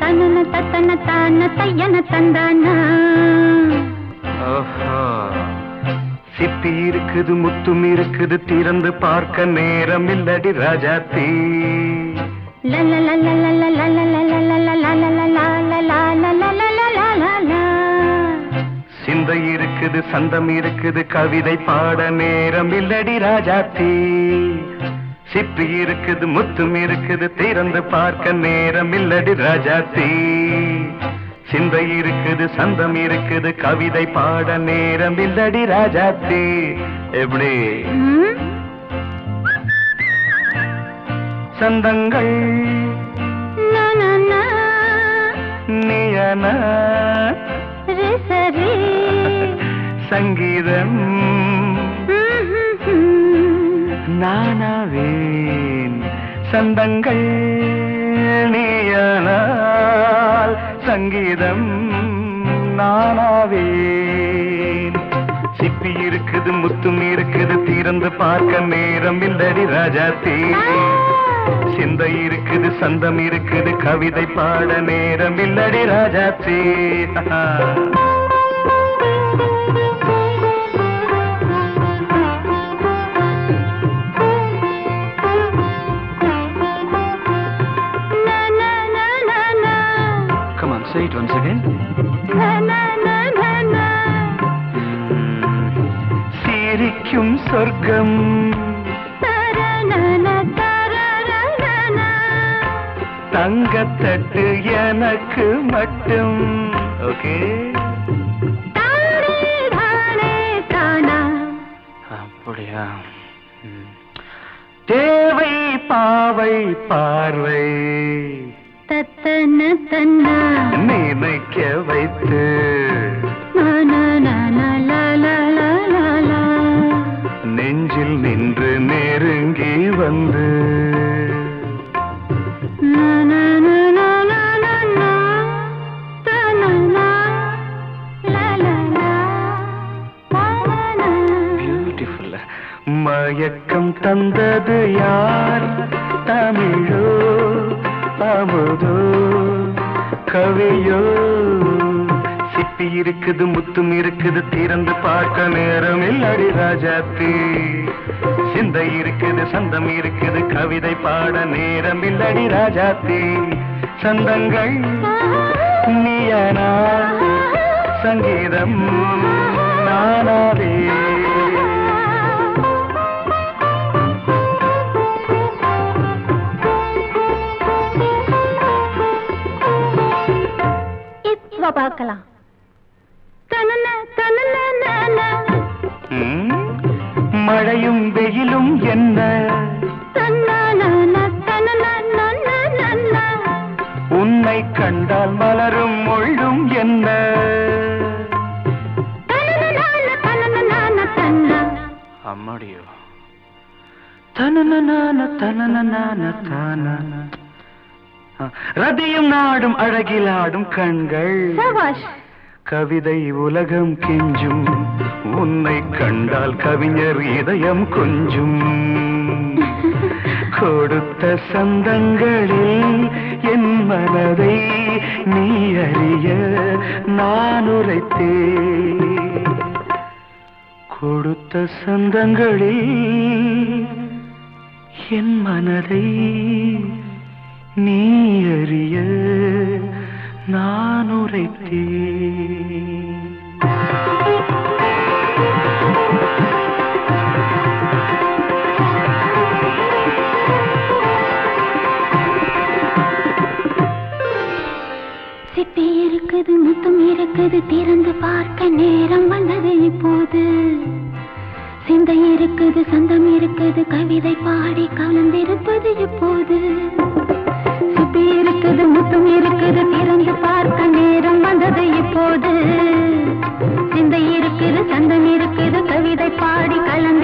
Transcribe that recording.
தனன தத்தன தான தையன தந்தானா. சிப்பி இருக்குது முத்தும் இருக்குது திறந்து பார்க்க நேரம் இல்லடி ராஜாத்தி சிந்தை இருக்குது சந்தம் இருக்குது கவிதை பாட நேரம் இல்லடி ராஜாத்தி சிப்பி இருக்குது முத்தும் இருக்குது திறந்து பார்க்க நேரம் இல்லடி ராஜாத்தி. சிந்தை இருக்குது சந்தம் இருக்குது கவிதை பாட நேரம் இல்லடி ராஜாத்தி. எப்படி? சந்தங்கள். நீயன சங்கீதம். நானாவேன். சந்தங்கள் நீயனால் சங்கீதம் நானாவேன். சிப்பி இருக்குது முத்தும் இருக்குது திறந்து பார்க்க நேரம் இல்லடி ராஜா ராஜாத்தி சிந்தை இருக்குது சந்தம் இருக்குது கவிதை பாட நேரம் இல்லடி ராஜாத்தி சிரிக்கும். சொர்க்கம் தங்கத்தட்டு எனக்கு மட்டும். ஓகே. அப்படியா. தேவை பாவை பார்வை. தத்தன தன்னா. நினைக்க வைத்து. மயக்கம் தந்தது யார்? தமிழோ அமுதோ கவியோ? சிப்பி இருக்குது முத்தும் இருக்குது திறந்து பார்க்க நேரம் இல்லடி ராஜாத்தி சிந்தை இருக்குது சந்தம் இருக்குது கவிதை பாட நேரம் இல்லடி ராஜாத்தி சந்தங்கள் நீயனா? சங்கீதம் நானாவே. இப்ப பார்க்கலாம் மழையும் வெயிலும் என்ன? உன்னை கண்டால் மலரும் முள்ளும் என்ன? தனன நான, தனன நான தன்னா. அம்மாடியோ. தனன தனன தான? ரதியும் நாடும் அழகிலாடும் கண்கள் சபாஷ் கவிதை உலகம் கெஞ்சும் உன்னை கண்டால் கவிஞர் இதயம் கொஞ்சும் கொடுத்த சந்தங்களில் என் மனதை நீ அறிய நான் உரைத்தேன் கொடுத்த சந்தங்களில் என் மனதை நீ அறிய சிந்தை இருக்குது